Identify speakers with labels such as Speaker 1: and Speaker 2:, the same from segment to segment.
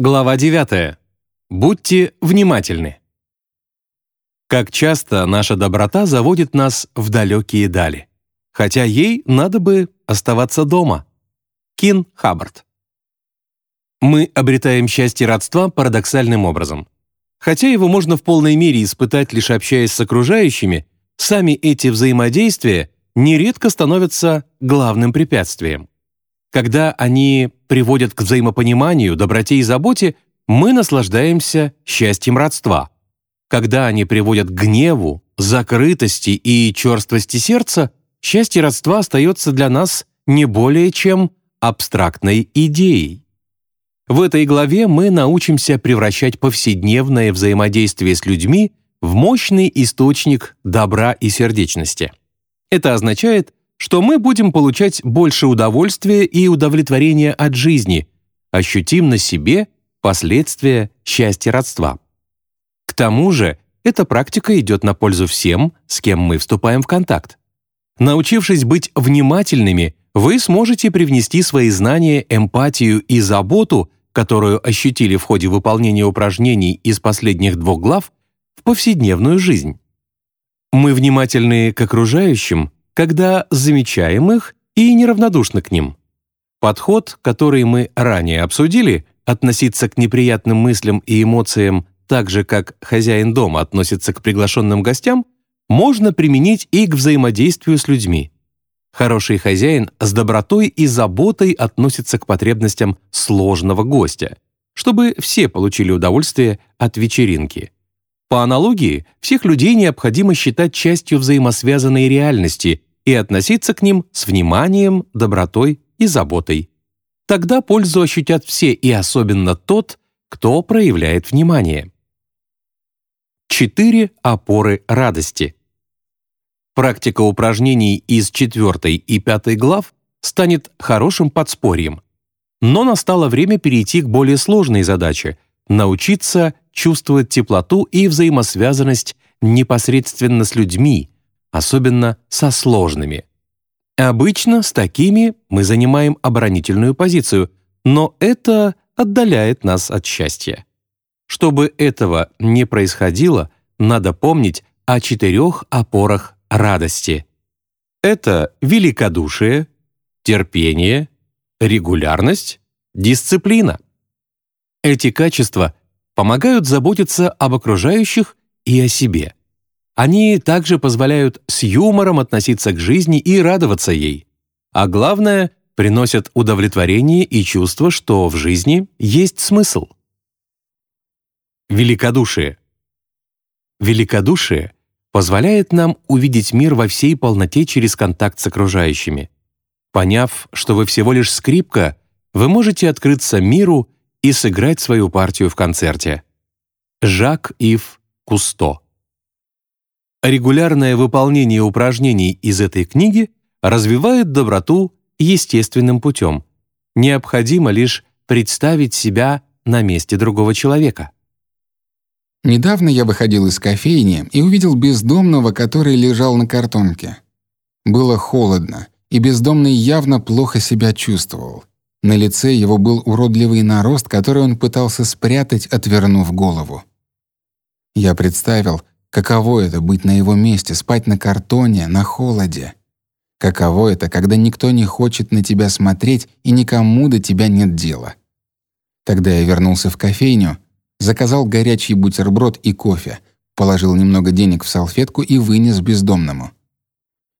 Speaker 1: Глава 9. Будьте внимательны. Как часто наша доброта заводит нас в далекие дали, хотя ей надо бы оставаться дома. Кин Хаббард. Мы обретаем счастье родства парадоксальным образом. Хотя его можно в полной мере испытать, лишь общаясь с окружающими, сами эти взаимодействия нередко становятся главным препятствием. Когда они приводят к взаимопониманию, доброте и заботе, мы наслаждаемся счастьем родства. Когда они приводят к гневу, закрытости и черствости сердца, счастье родства остается для нас не более чем абстрактной идеей. В этой главе мы научимся превращать повседневное взаимодействие с людьми в мощный источник добра и сердечности. Это означает, что мы будем получать больше удовольствия и удовлетворения от жизни, ощутим на себе последствия счастья родства. К тому же, эта практика идет на пользу всем, с кем мы вступаем в контакт. Научившись быть внимательными, вы сможете привнести свои знания, эмпатию и заботу, которую ощутили в ходе выполнения упражнений из последних двух глав, в повседневную жизнь. Мы внимательны к окружающим, когда замечаем их и неравнодушны к ним. Подход, который мы ранее обсудили, относиться к неприятным мыслям и эмоциям так же, как хозяин дома относится к приглашенным гостям, можно применить и к взаимодействию с людьми. Хороший хозяин с добротой и заботой относится к потребностям сложного гостя, чтобы все получили удовольствие от вечеринки. По аналогии, всех людей необходимо считать частью взаимосвязанной реальности и относиться к ним с вниманием, добротой и заботой. Тогда пользу ощутят все и особенно тот, кто проявляет внимание. Четыре опоры радости. Практика упражнений из четвертой и пятой глав станет хорошим подспорьем. Но настало время перейти к более сложной задаче — научиться чувствовать теплоту и взаимосвязанность непосредственно с людьми, особенно со сложными. Обычно с такими мы занимаем оборонительную позицию, но это отдаляет нас от счастья. Чтобы этого не происходило, надо помнить о четырех опорах радости. Это великодушие, терпение, регулярность, дисциплина. Эти качества помогают заботиться об окружающих и о себе. Они также позволяют с юмором относиться к жизни и радоваться ей. А главное, приносят удовлетворение и чувство, что в жизни есть смысл. Великодушие. Великодушие позволяет нам увидеть мир во всей полноте через контакт с окружающими. Поняв, что вы всего лишь скрипка, вы можете открыться миру и сыграть свою партию в концерте. Жак-Ив Кусто Регулярное выполнение упражнений из этой книги развивает доброту естественным путем. Необходимо лишь представить себя на месте другого человека.
Speaker 2: Недавно я выходил из кофейни и увидел бездомного, который лежал на картонке. Было холодно, и бездомный явно плохо себя чувствовал. На лице его был уродливый нарост, который он пытался спрятать, отвернув голову. Я представил, Каково это быть на его месте, спать на картоне, на холоде? Каково это, когда никто не хочет на тебя смотреть и никому до тебя нет дела? Тогда я вернулся в кофейню, заказал горячий бутерброд и кофе, положил немного денег в салфетку и вынес бездомному.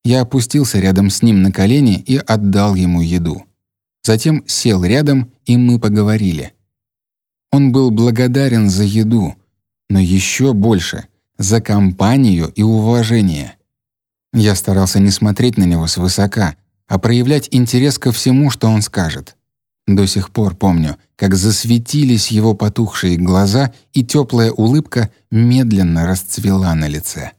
Speaker 2: Я опустился рядом с ним на колени и отдал ему еду. Затем сел рядом, и мы поговорили. Он был благодарен за еду, но еще больше — за компанию и уважение. Я старался не смотреть на него свысока, а проявлять интерес ко всему, что он скажет. До сих пор помню, как засветились его потухшие глаза, и теплая улыбка медленно расцвела на лице.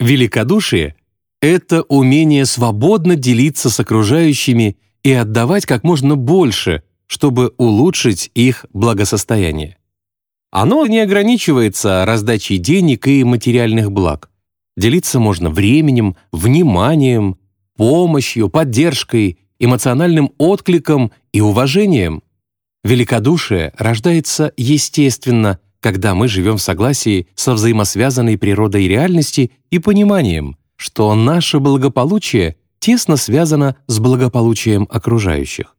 Speaker 1: Великодушие — это умение свободно делиться с окружающими и отдавать как можно больше, чтобы улучшить их благосостояние. Оно не ограничивается раздачей денег и материальных благ. Делиться можно временем, вниманием, помощью, поддержкой, эмоциональным откликом и уважением. Великодушие рождается естественно, когда мы живем в согласии со взаимосвязанной природой реальности и пониманием, что наше благополучие тесно связано с благополучием окружающих.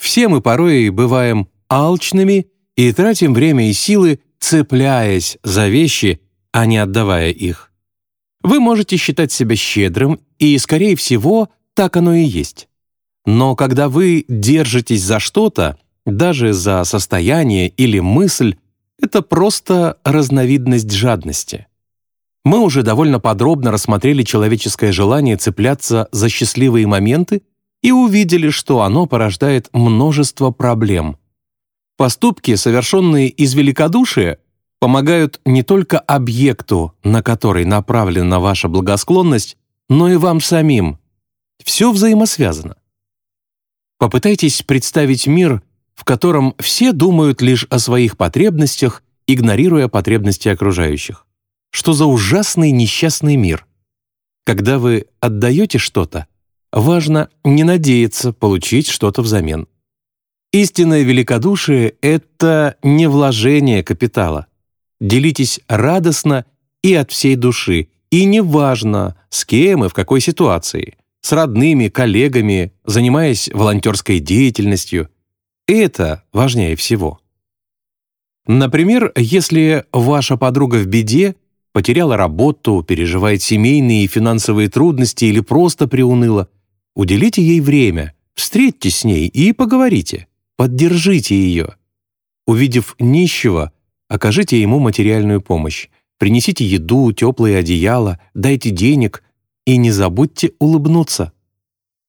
Speaker 1: Все мы порой бываем алчными и тратим время и силы, цепляясь за вещи, а не отдавая их. Вы можете считать себя щедрым, и, скорее всего, так оно и есть. Но когда вы держитесь за что-то, даже за состояние или мысль, это просто разновидность жадности. Мы уже довольно подробно рассмотрели человеческое желание цепляться за счастливые моменты и увидели, что оно порождает множество проблем. Поступки, совершенные из великодушия, помогают не только объекту, на который направлена ваша благосклонность, но и вам самим. Все взаимосвязано. Попытайтесь представить мир, в котором все думают лишь о своих потребностях, игнорируя потребности окружающих. Что за ужасный несчастный мир? Когда вы отдаете что-то, важно не надеяться получить что-то взамен. Истинное великодушие — это не вложение капитала. Делитесь радостно и от всей души, и неважно, с кем и в какой ситуации, с родными, коллегами, занимаясь волонтерской деятельностью. Это важнее всего. Например, если ваша подруга в беде, потеряла работу, переживает семейные и финансовые трудности или просто приуныла, уделите ей время, встретьтесь с ней и поговорите, поддержите ее. Увидев нищего, окажите ему материальную помощь, принесите еду, теплые одеяла, дайте денег и не забудьте улыбнуться.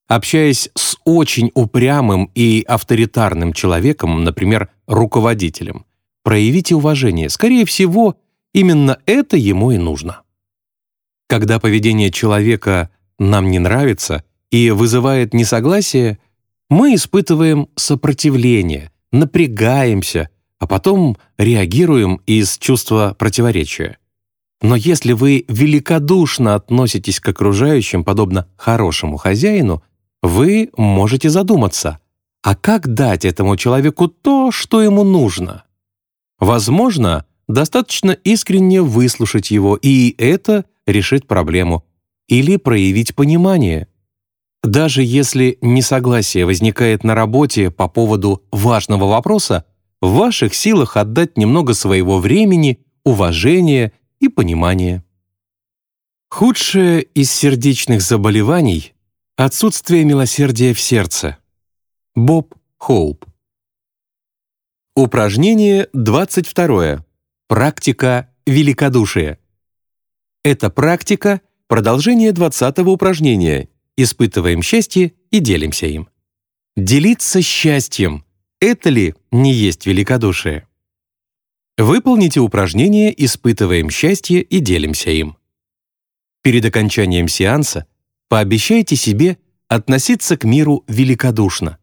Speaker 1: Общаясь с очень упрямым и авторитарным человеком, например, руководителем, проявите уважение. Скорее всего, именно это ему и нужно. Когда поведение человека нам не нравится и вызывает несогласие, мы испытываем сопротивление, напрягаемся, а потом реагируем из чувства противоречия. Но если вы великодушно относитесь к окружающим, подобно хорошему хозяину, вы можете задуматься, а как дать этому человеку то, что ему нужно? Возможно, достаточно искренне выслушать его, и это решит проблему, или проявить понимание. Даже если несогласие возникает на работе по поводу важного вопроса, в ваших силах отдать немного своего времени, уважения и понимания. Худшее из сердечных заболеваний — отсутствие милосердия в сердце. Боб Хоуп. Упражнение 22. Практика великодушия. Эта практика — продолжение 20 упражнения. Испытываем счастье и делимся им. Делиться счастьем — это ли не есть великодушие? Выполните упражнение «Испытываем счастье и делимся им». Перед окончанием сеанса пообещайте себе относиться к миру великодушно.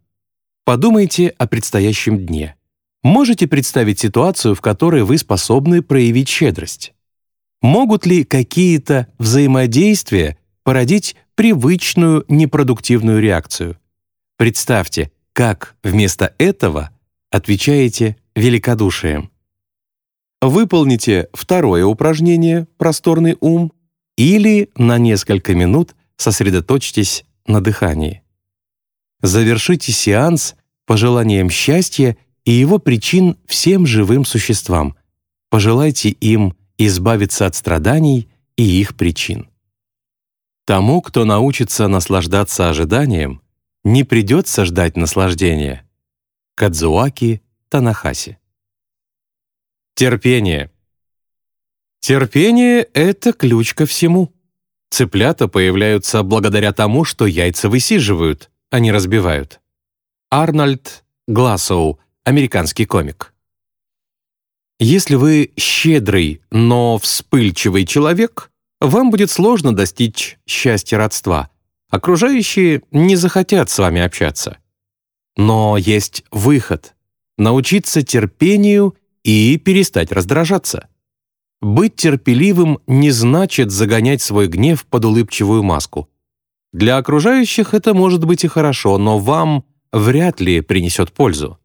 Speaker 1: Подумайте о предстоящем дне. Можете представить ситуацию, в которой вы способны проявить щедрость? Могут ли какие-то взаимодействия породить привычную непродуктивную реакцию? Представьте, как вместо этого отвечаете великодушием. Выполните второе упражнение «Просторный ум» или на несколько минут сосредоточьтесь на дыхании. Завершите сеанс пожеланием счастья и его причин всем живым существам. Пожелайте им избавиться от страданий и их причин. Тому, кто научится наслаждаться ожиданием, не придется ждать наслаждения. Кадзуаки Танахаси Терпение. Терпение — это ключ ко всему. Цыплята появляются благодаря тому, что яйца высиживают, а не разбивают. Арнольд Глассоу, американский комик. Если вы щедрый, но вспыльчивый человек, вам будет сложно достичь счастья родства. Окружающие не захотят с вами общаться. Но есть выход — научиться терпению и перестать раздражаться. Быть терпеливым не значит загонять свой гнев под улыбчивую маску. Для окружающих это может быть и хорошо, но вам вряд ли принесет пользу.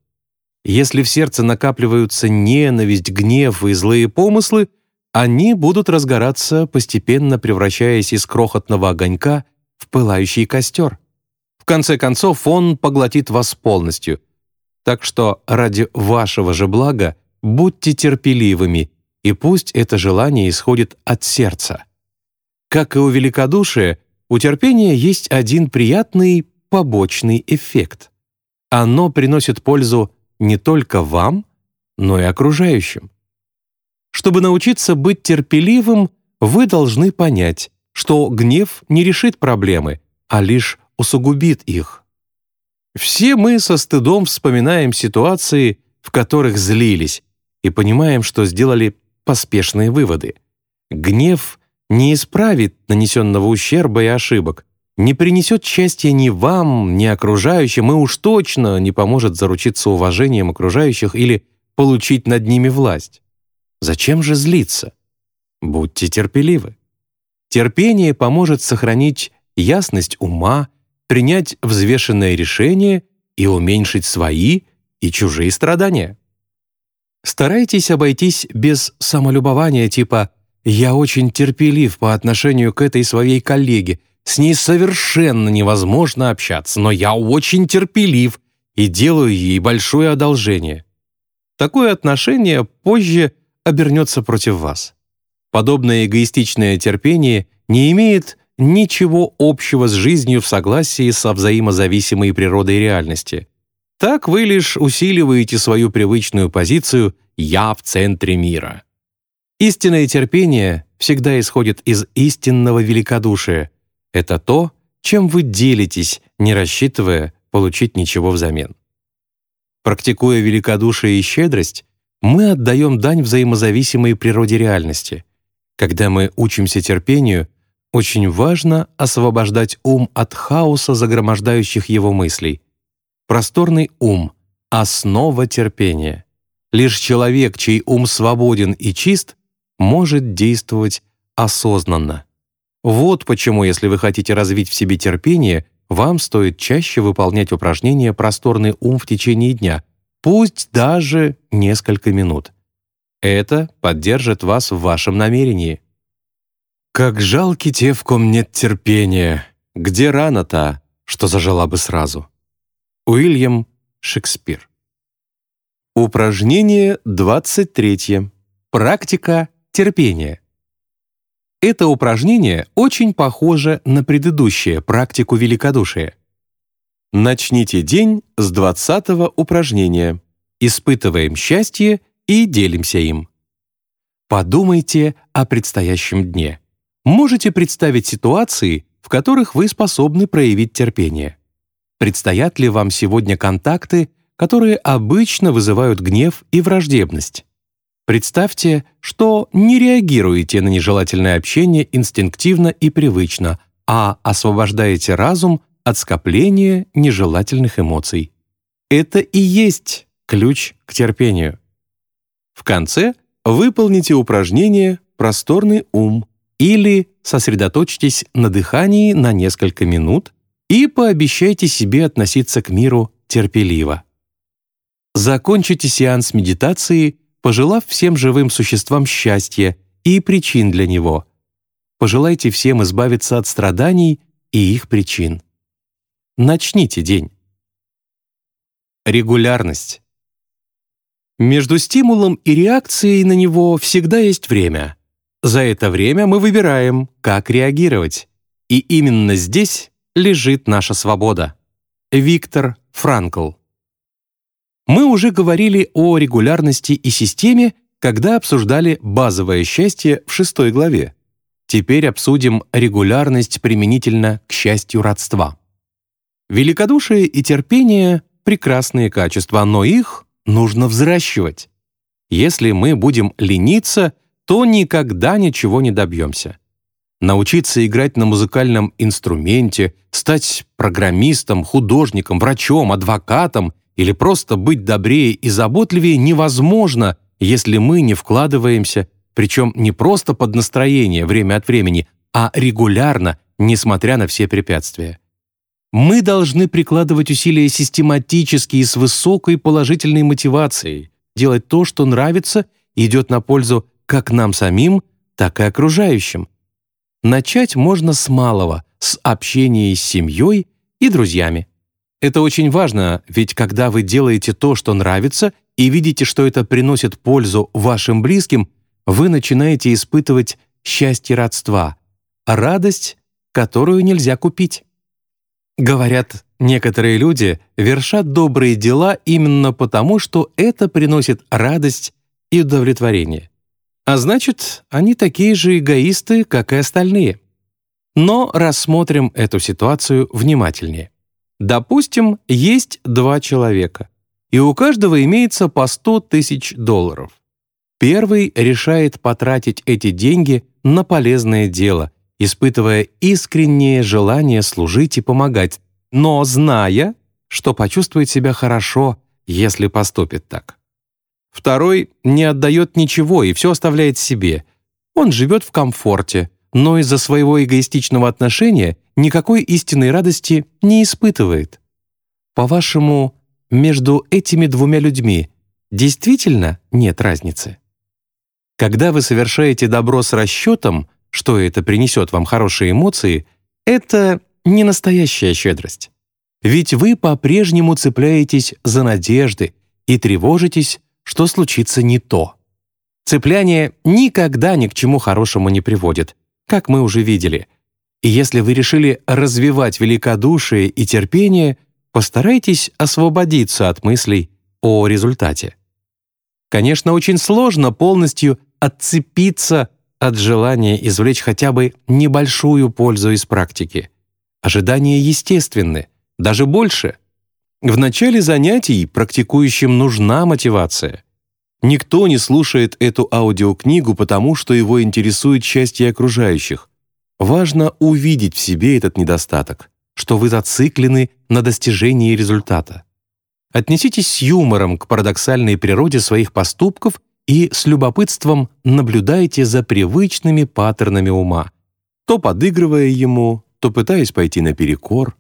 Speaker 1: Если в сердце накапливаются ненависть, гнев и злые помыслы, они будут разгораться, постепенно превращаясь из крохотного огонька в пылающий костер. В конце концов, он поглотит вас полностью. Так что ради вашего же блага будьте терпеливыми, и пусть это желание исходит от сердца. Как и у великодушия, у терпения есть один приятный побочный эффект. Оно приносит пользу не только вам, но и окружающим. Чтобы научиться быть терпеливым, вы должны понять, что гнев не решит проблемы, а лишь усугубит их. Все мы со стыдом вспоминаем ситуации, в которых злились, и понимаем, что сделали поспешные выводы. Гнев не исправит нанесенного ущерба и ошибок, не принесет счастья ни вам, ни окружающим, и уж точно не поможет заручиться уважением окружающих или получить над ними власть. Зачем же злиться? Будьте терпеливы. Терпение поможет сохранить ясность ума, принять взвешенное решение и уменьшить свои и чужие страдания. Старайтесь обойтись без самолюбования типа «я очень терпелив по отношению к этой своей коллеге», с ней совершенно невозможно общаться, но я очень терпелив и делаю ей большое одолжение. Такое отношение позже обернется против вас. Подобное эгоистичное терпение не имеет ничего общего с жизнью в согласии со взаимозависимой природой реальности. Так вы лишь усиливаете свою привычную позицию «я в центре мира». Истинное терпение всегда исходит из истинного великодушия, это то, чем вы делитесь, не рассчитывая получить ничего взамен. Практикуя великодушие и щедрость, мы отдаем дань взаимозависимой природе реальности. Когда мы учимся терпению, очень важно освобождать ум от хаоса загромождающих его мыслей. Просторный ум — основа терпения. Лишь человек, чей ум свободен и чист, может действовать осознанно. Вот почему, если вы хотите развить в себе терпение, вам стоит чаще выполнять упражнения «Просторный ум» в течение дня, пусть даже несколько минут. Это поддержит вас в вашем намерении. «Как жалки те, в ком нет терпения, где рана та, что зажила бы сразу». Уильям Шекспир. Упражнение 23. Практика терпения. Это упражнение очень похоже на предыдущее практику великодушия. Начните день с 20 упражнения. Испытываем счастье и делимся им. Подумайте о предстоящем дне. Можете представить ситуации, в которых вы способны проявить терпение. Предстоят ли вам сегодня контакты, которые обычно вызывают гнев и враждебность? Представьте, что не реагируете на нежелательное общение инстинктивно и привычно, а освобождаете разум от скопления нежелательных эмоций. Это и есть ключ к терпению. В конце выполните упражнение «Просторный ум» или сосредоточьтесь на дыхании на несколько минут и пообещайте себе относиться к миру терпеливо. Закончите сеанс медитации – пожелав всем живым существам счастья и причин для него. Пожелайте всем избавиться от страданий и их причин. Начните день. Регулярность. Между стимулом и реакцией на него всегда есть время. За это время мы выбираем, как реагировать. И именно здесь лежит наша свобода. Виктор Франкл мы уже говорили о регулярности и системе, когда обсуждали базовое счастье в шестой главе. Теперь обсудим регулярность применительно к счастью родства. Великодушие и терпение — прекрасные качества, но их нужно взращивать. Если мы будем лениться, то никогда ничего не добьемся. Научиться играть на музыкальном инструменте, стать программистом, художником, врачом, адвокатом или просто быть добрее и заботливее невозможно, если мы не вкладываемся, причем не просто под настроение время от времени, а регулярно, несмотря на все препятствия. Мы должны прикладывать усилия систематически и с высокой положительной мотивацией, делать то, что нравится идет на пользу как нам самим, так и окружающим. Начать можно с малого, с общения с семьей и друзьями. Это очень важно, ведь когда вы делаете то, что нравится, и видите, что это приносит пользу вашим близким, вы начинаете испытывать счастье родства, радость, которую нельзя купить. Говорят, некоторые люди вершат добрые дела именно потому, что это приносит радость и удовлетворение. А значит, они такие же эгоисты, как и остальные. Но рассмотрим эту ситуацию внимательнее. Допустим, есть два человека, и у каждого имеется по 100 тысяч долларов. Первый решает потратить эти деньги на полезное дело испытывая искреннее желание служить и помогать, но зная, что почувствует себя хорошо, если поступит так. Второй не отдает ничего и все оставляет себе. Он живет в комфорте, но из-за своего эгоистичного отношения никакой истинной радости не испытывает. По-вашему, между этими двумя людьми действительно нет разницы? Когда вы совершаете добро с расчетом, что это принесет вам хорошие эмоции, это не настоящая щедрость. Ведь вы по-прежнему цепляетесь за надежды и тревожитесь, что случится не то. Цепляние никогда ни к чему хорошему не приводит, как мы уже видели. И если вы решили развивать великодушие и терпение, постарайтесь освободиться от мыслей о результате. Конечно, очень сложно полностью отцепиться от желания извлечь хотя бы небольшую пользу из практики. Ожидания естественны, даже больше. В начале занятий практикующим нужна мотивация. Никто не слушает эту аудиокнигу, потому что его интересует счастье окружающих. Важно увидеть в себе этот недостаток, что вы зациклены на достижении результата. Отнеситесь с юмором к парадоксальной природе своих поступков и с любопытством наблюдайте за привычными паттернами ума, то подыгрывая ему, то пытаясь пойти наперекор.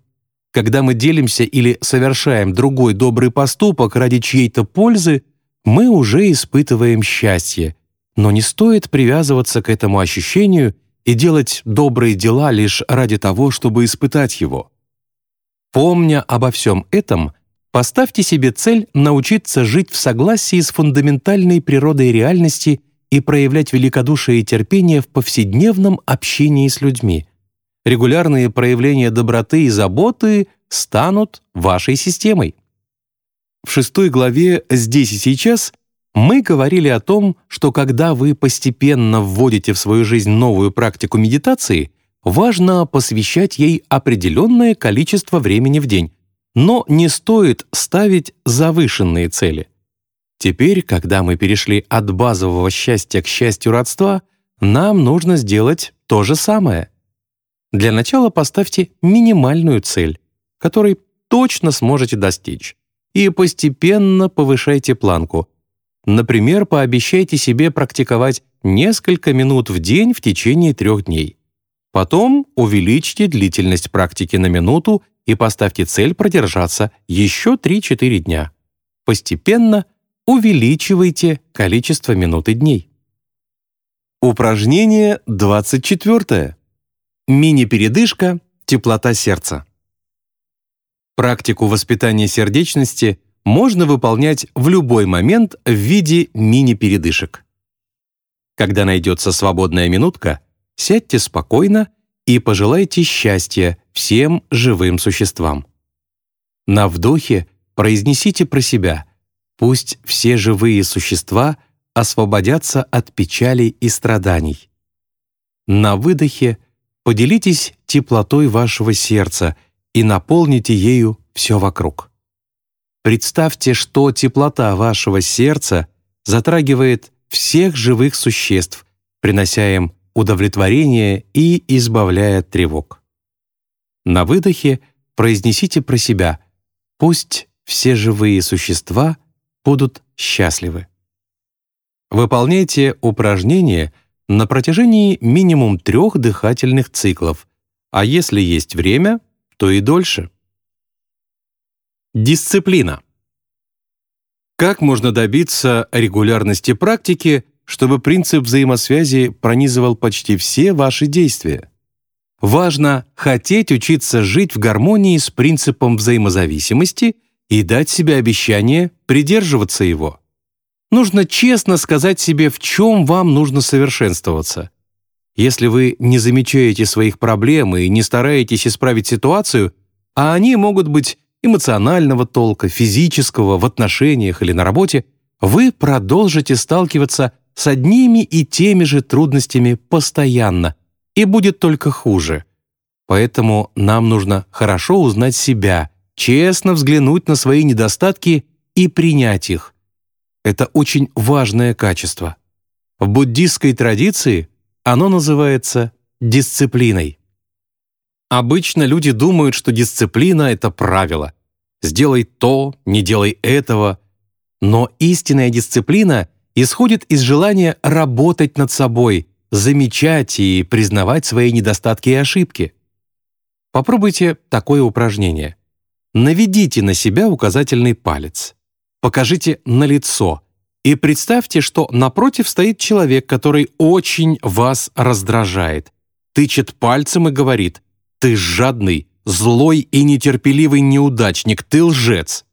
Speaker 1: Когда мы делимся или совершаем другой добрый поступок ради чьей-то пользы, мы уже испытываем счастье, но не стоит привязываться к этому ощущению и делать добрые дела лишь ради того, чтобы испытать его. Помня обо всем этом, Поставьте себе цель научиться жить в согласии с фундаментальной природой реальности и проявлять великодушие и терпение в повседневном общении с людьми. Регулярные проявления доброты и заботы станут вашей системой. В шестой главе «Здесь и сейчас» мы говорили о том, что когда вы постепенно вводите в свою жизнь новую практику медитации, важно посвящать ей определенное количество времени в день, но не стоит ставить завышенные цели. Теперь, когда мы перешли от базового счастья к счастью родства, нам нужно сделать то же самое. Для начала поставьте минимальную цель, которой точно сможете достичь, и постепенно повышайте планку. Например, пообещайте себе практиковать несколько минут в день в течение трех дней. Потом увеличьте длительность практики на минуту и поставьте цель продержаться еще 3-4 дня. Постепенно увеличивайте количество минут и дней. Упражнение 24. Мини-передышка «Теплота сердца». Практику воспитания сердечности можно выполнять в любой момент в виде мини-передышек. Когда найдется свободная минутка, сядьте спокойно и пожелайте счастья всем живым существам. На вдохе произнесите про себя «Пусть все живые существа освободятся от печали и страданий». На выдохе поделитесь теплотой вашего сердца и наполните ею все вокруг. Представьте, что теплота вашего сердца затрагивает всех живых существ, принося им удовлетворение и избавляя от тревог. На выдохе произнесите про себя «Пусть все живые существа будут счастливы». Выполняйте упражнение на протяжении минимум трех дыхательных циклов, а если есть время, то и дольше. Дисциплина. Как можно добиться регулярности практики, чтобы принцип взаимосвязи пронизывал почти все ваши действия? Важно хотеть учиться жить в гармонии с принципом взаимозависимости и дать себе обещание придерживаться его. Нужно честно сказать себе, в чем вам нужно совершенствоваться. Если вы не замечаете своих проблем и не стараетесь исправить ситуацию, а они могут быть эмоционального толка, физического, в отношениях или на работе, вы продолжите сталкиваться с одними и теми же трудностями постоянно, и будет только хуже. Поэтому нам нужно хорошо узнать себя, честно взглянуть на свои недостатки и принять их. Это очень важное качество. В буддистской традиции оно называется дисциплиной. Обычно люди думают, что дисциплина — это правило. Сделай то, не делай этого. Но истинная дисциплина исходит из желания работать над собой, замечать и признавать свои недостатки и ошибки. Попробуйте такое упражнение. Наведите на себя указательный палец. Покажите на лицо и представьте, что напротив стоит человек, который очень вас раздражает, тычет пальцем и говорит ты жадный, злой и нетерпеливый неудачник, ты лжец.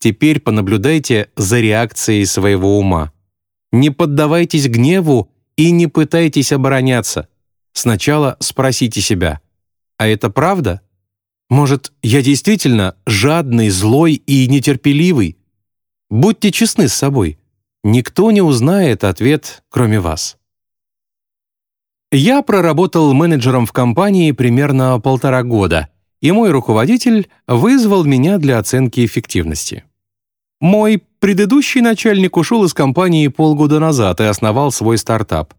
Speaker 1: Теперь понаблюдайте за реакцией своего ума. Не поддавайтесь гневу и не пытайтесь обороняться. Сначала спросите себя, а это правда? Может, я действительно жадный, злой и нетерпеливый? Будьте честны с собой. Никто не узнает ответ, кроме вас. Я проработал менеджером в компании примерно полтора года, и мой руководитель вызвал меня для оценки эффективности. Мой предыдущий начальник ушел из компании полгода назад и основал свой стартап.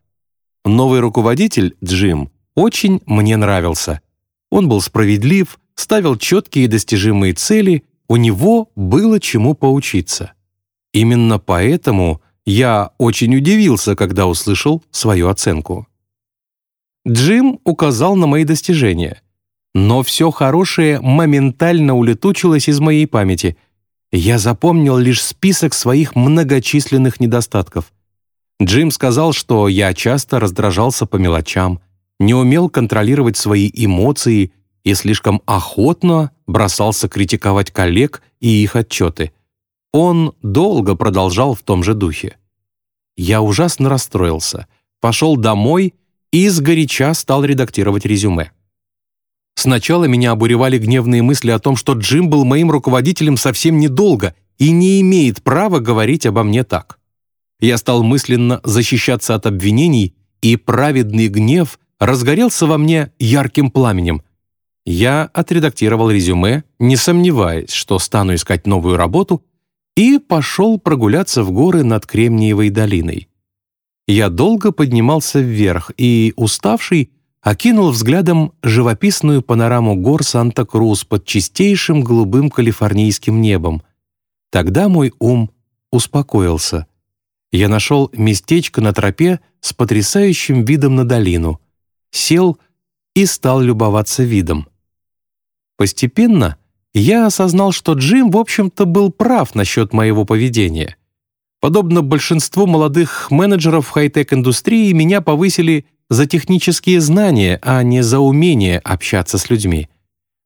Speaker 1: Новый руководитель, Джим, очень мне нравился. Он был справедлив, ставил четкие и достижимые цели, у него было чему поучиться. Именно поэтому я очень удивился, когда услышал свою оценку. Джим указал на мои достижения. Но все хорошее моментально улетучилось из моей памяти. Я запомнил лишь список своих многочисленных недостатков. Джим сказал, что я часто раздражался по мелочам, не умел контролировать свои эмоции и слишком охотно бросался критиковать коллег и их отчеты. Он долго продолжал в том же духе. Я ужасно расстроился, пошел домой и сгоряча стал редактировать резюме. Сначала меня обуревали гневные мысли о том, что Джим был моим руководителем совсем недолго и не имеет права говорить обо мне так. Я стал мысленно защищаться от обвинений, и праведный гнев разгорелся во мне ярким пламенем. Я отредактировал резюме, не сомневаясь, что стану искать новую работу, и пошел прогуляться в горы над Кремниевой долиной. Я долго поднимался вверх и, уставший, окинул взглядом живописную панораму гор Санта-Крус под чистейшим голубым калифорнийским небом. Тогда мой ум успокоился. Я нашел местечко на тропе с потрясающим видом на долину, сел и стал любоваться видом. Постепенно я осознал, что Джим, в общем-то, был прав насчет моего поведения. Подобно большинству молодых менеджеров хай-тек-индустрии, меня повысили за технические знания, а не за умение общаться с людьми.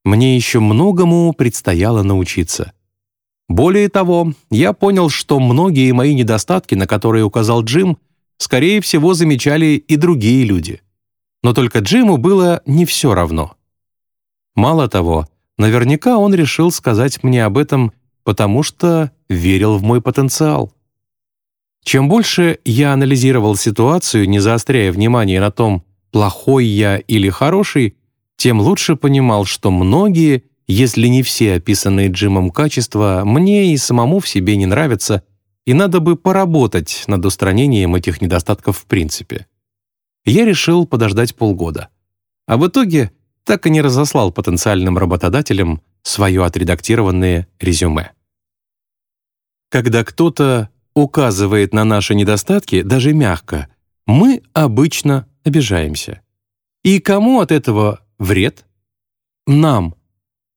Speaker 1: Мне еще многому предстояло научиться. Более того, я понял, что многие мои недостатки, на которые указал Джим, скорее всего, замечали и другие люди. Но только Джиму было не все равно. Мало того, наверняка он решил сказать мне об этом, потому что верил в мой потенциал. Чем больше я анализировал ситуацию, не заостряя внимание на том, плохой я или хороший, тем лучше понимал, что многие, если не все описанные Джимом качества, мне и самому в себе не нравятся, и надо бы поработать над устранением этих недостатков в принципе. Я решил подождать полгода. А в итоге так и не разослал потенциальным работодателям свое отредактированное резюме. Когда кто-то указывает на наши недостатки даже мягко, мы обычно обижаемся. И кому от этого вред? Нам.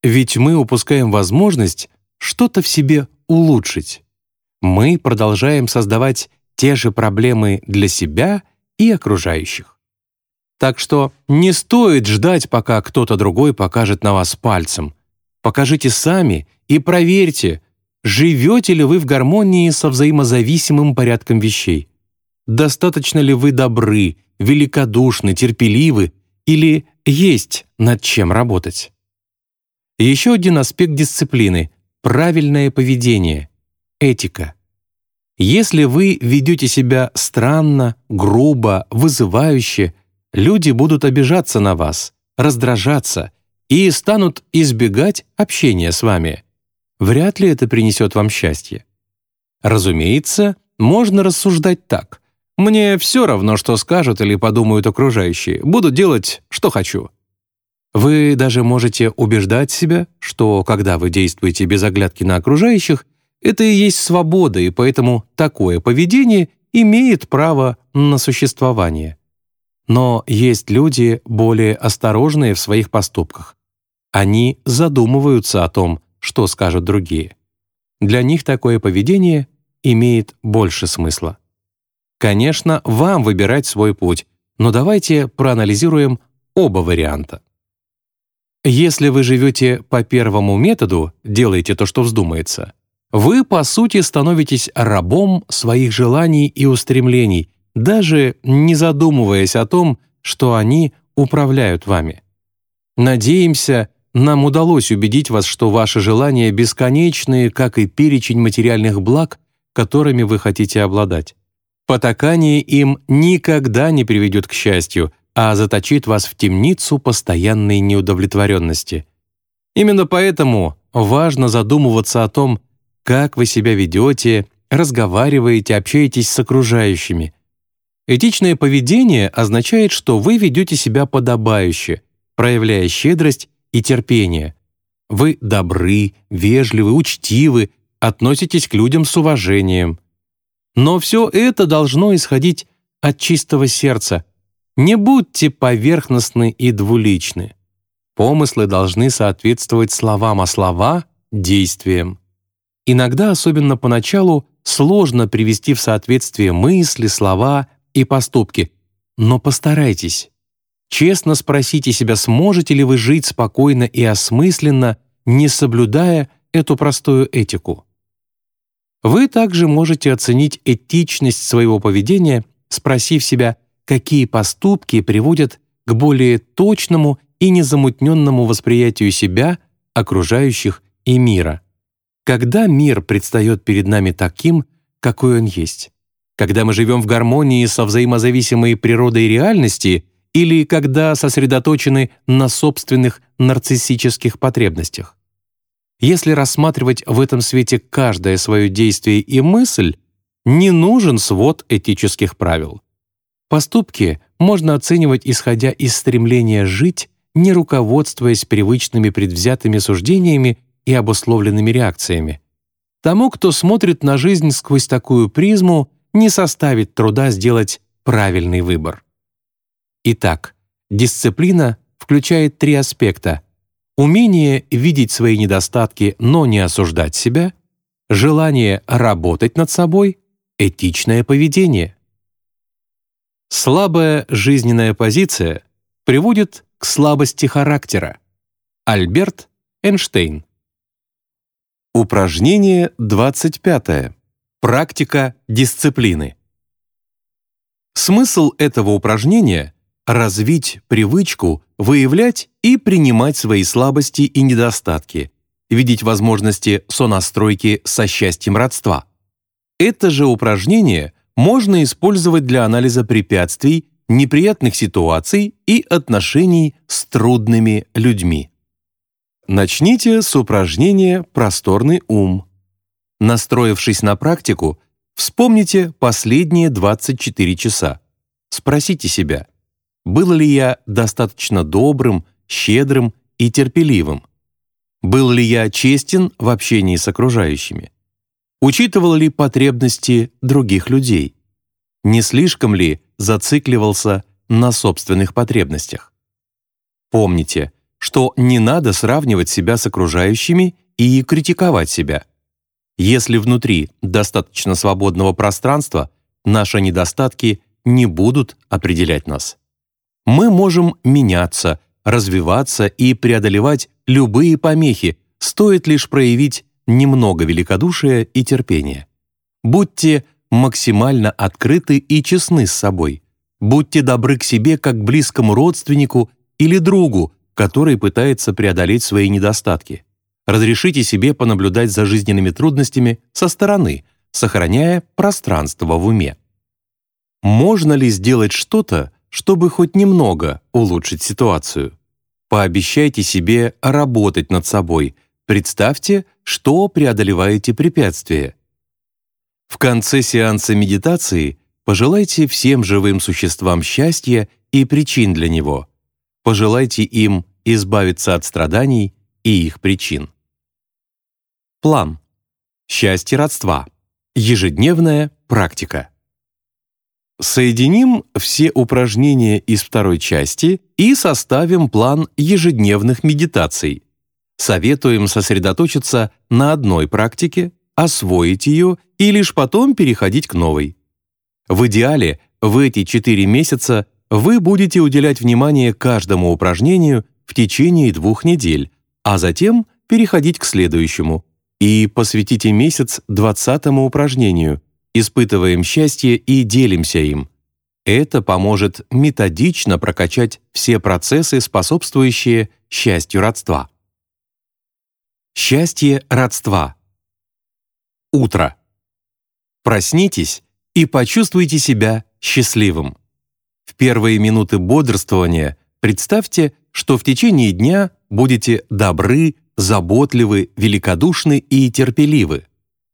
Speaker 1: Ведь мы упускаем возможность что-то в себе улучшить. Мы продолжаем создавать те же проблемы для себя и окружающих. Так что не стоит ждать, пока кто-то другой покажет на вас пальцем. Покажите сами и проверьте, живете ли вы в гармонии со взаимозависимым порядком вещей. Достаточно ли вы добры, великодушны, терпеливы или есть над чем работать? Еще один аспект дисциплины — правильное поведение, этика. Если вы ведете себя странно, грубо, вызывающе, люди будут обижаться на вас, раздражаться и станут избегать общения с вами. Вряд ли это принесет вам счастье. Разумеется, можно рассуждать так. Мне все равно, что скажут или подумают окружающие. Буду делать, что хочу. Вы даже можете убеждать себя, что когда вы действуете без оглядки на окружающих, это и есть свобода, и поэтому такое поведение имеет право на существование. Но есть люди более осторожные в своих поступках. Они задумываются о том, что скажут другие. Для них такое поведение имеет больше смысла. Конечно, вам выбирать свой путь, но давайте проанализируем оба варианта. Если вы живете по первому методу, делаете то, что вздумается, вы, по сути, становитесь рабом своих желаний и устремлений, даже не задумываясь о том, что они управляют вами. Надеемся, нам удалось убедить вас, что ваши желания бесконечные, как и перечень материальных благ, которыми вы хотите обладать. Потакание им никогда не приведет к счастью, а заточит вас в темницу постоянной неудовлетворенности. Именно поэтому важно задумываться о том, как вы себя ведете, разговариваете, общаетесь с окружающими. Этичное поведение означает, что вы ведете себя подобающе, проявляя щедрость и терпение. Вы добры, вежливы, учтивы, относитесь к людям с уважением. Но все это должно исходить от чистого сердца. Не будьте поверхностны и двуличны. Помыслы должны соответствовать словам, а слова — действиям. Иногда, особенно поначалу, сложно привести в соответствие мысли, слова и поступки, но постарайтесь. Честно спросите себя, сможете ли вы жить спокойно и осмысленно, не соблюдая эту простую этику. Вы также можете оценить этичность своего поведения, спросив себя, какие поступки приводят к более точному и незамутненному восприятию себя, окружающих и мира. Когда мир предстает перед нами таким, какой он есть? Когда мы живем в гармонии со взаимозависимой природой реальности или когда сосредоточены на собственных нарциссических потребностях? Если рассматривать в этом свете каждое свое действие и мысль, не нужен свод этических правил. Поступки можно оценивать исходя из стремления жить, не руководствуясь привычными предвзятыми суждениями и обусловленными реакциями. Тому, кто смотрит на жизнь сквозь такую призму, не составит труда сделать правильный выбор. Итак, дисциплина включает три аспекта. Умение видеть свои недостатки, но не осуждать себя, желание работать над собой, этичное поведение. Слабая жизненная позиция приводит к слабости характера. Альберт Эйнштейн Упражнение 25. Практика дисциплины. Смысл этого упражнения — развить привычку выявлять и принимать свои слабости и недостатки, видеть возможности сонастройки со счастьем родства. Это же упражнение можно использовать для анализа препятствий, неприятных ситуаций и отношений с трудными людьми. Начните с упражнения «Просторный ум». Настроившись на практику, вспомните последние 24 часа. Спросите себя, был ли я достаточно добрым, щедрым и терпеливым? Был ли я честен в общении с окружающими? Учитывал ли потребности других людей? Не слишком ли зацикливался на собственных потребностях? Помните, что не надо сравнивать себя с окружающими и критиковать себя. Если внутри достаточно свободного пространства, наши недостатки не будут определять нас. Мы можем меняться, развиваться и преодолевать любые помехи, стоит лишь проявить немного великодушия и терпения. Будьте максимально открыты и честны с собой. Будьте добры к себе как близкому родственнику или другу, который пытается преодолеть свои недостатки. Разрешите себе понаблюдать за жизненными трудностями со стороны, сохраняя пространство в уме. Можно ли сделать что-то, чтобы хоть немного улучшить ситуацию? Пообещайте себе работать над собой. Представьте, что преодолеваете препятствия. В конце сеанса медитации пожелайте всем живым существам счастья и причин для него. Пожелайте им избавиться от страданий и их причин. План. Счастье родства. Ежедневная практика. Соединим все упражнения из второй части и составим план ежедневных медитаций. Советуем сосредоточиться на одной практике, освоить ее и лишь потом переходить к новой. В идеале в эти 4 месяца вы будете уделять внимание каждому упражнению в течение двух недель, а затем переходить к следующему. И посвятите месяц 20 упражнению – испытываем счастье и делимся им. Это поможет методично прокачать все процессы, способствующие счастью родства. Счастье родства. Утро. Проснитесь и почувствуйте себя счастливым. В первые минуты бодрствования представьте, что в течение дня будете добры, заботливы, великодушны и терпеливы.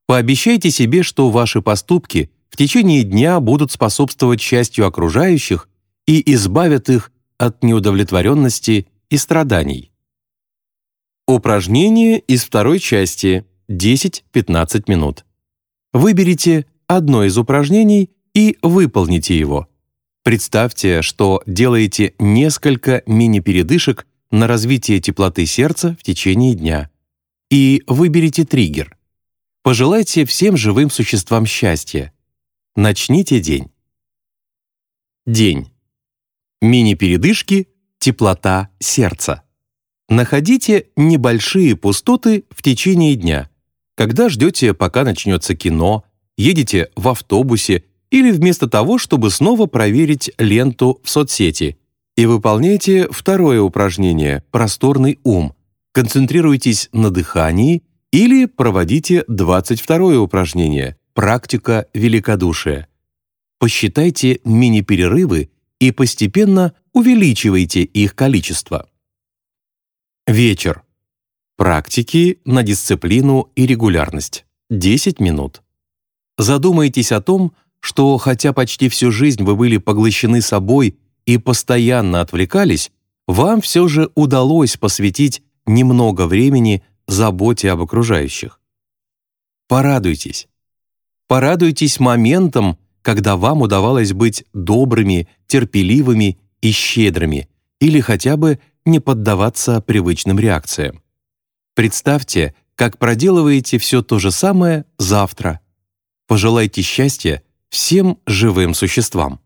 Speaker 1: Пообещайте себе, что ваши поступки в течение дня будут способствовать счастью окружающих и избавят их от неудовлетворенности и страданий. Упражнение из второй части 10-15 минут. Выберите одно из упражнений и выполните его. Представьте, что делаете несколько мини-передышек на развитие теплоты сердца в течение дня. И выберите триггер. Пожелайте всем живым существам счастья. Начните день. День. Мини-передышки, теплота сердца. Находите небольшие пустоты в течение дня, когда ждете, пока начнется кино, едете в автобусе или вместо того, чтобы снова проверить ленту в соцсети. И выполняйте второе упражнение «Просторный ум». Концентрируйтесь на дыхании – или проводите 22 упражнение «Практика великодушия». Посчитайте мини-перерывы и постепенно увеличивайте их количество. Вечер. Практики на дисциплину и регулярность. 10 минут. Задумайтесь о том, что хотя почти всю жизнь вы были поглощены собой и постоянно отвлекались, вам все же удалось посвятить немного времени заботе об окружающих. Порадуйтесь. Порадуйтесь моментом, когда вам удавалось быть добрыми, терпеливыми и щедрыми, или хотя бы не поддаваться привычным реакциям. Представьте, как проделываете все то же самое завтра. Пожелайте счастья всем живым существам.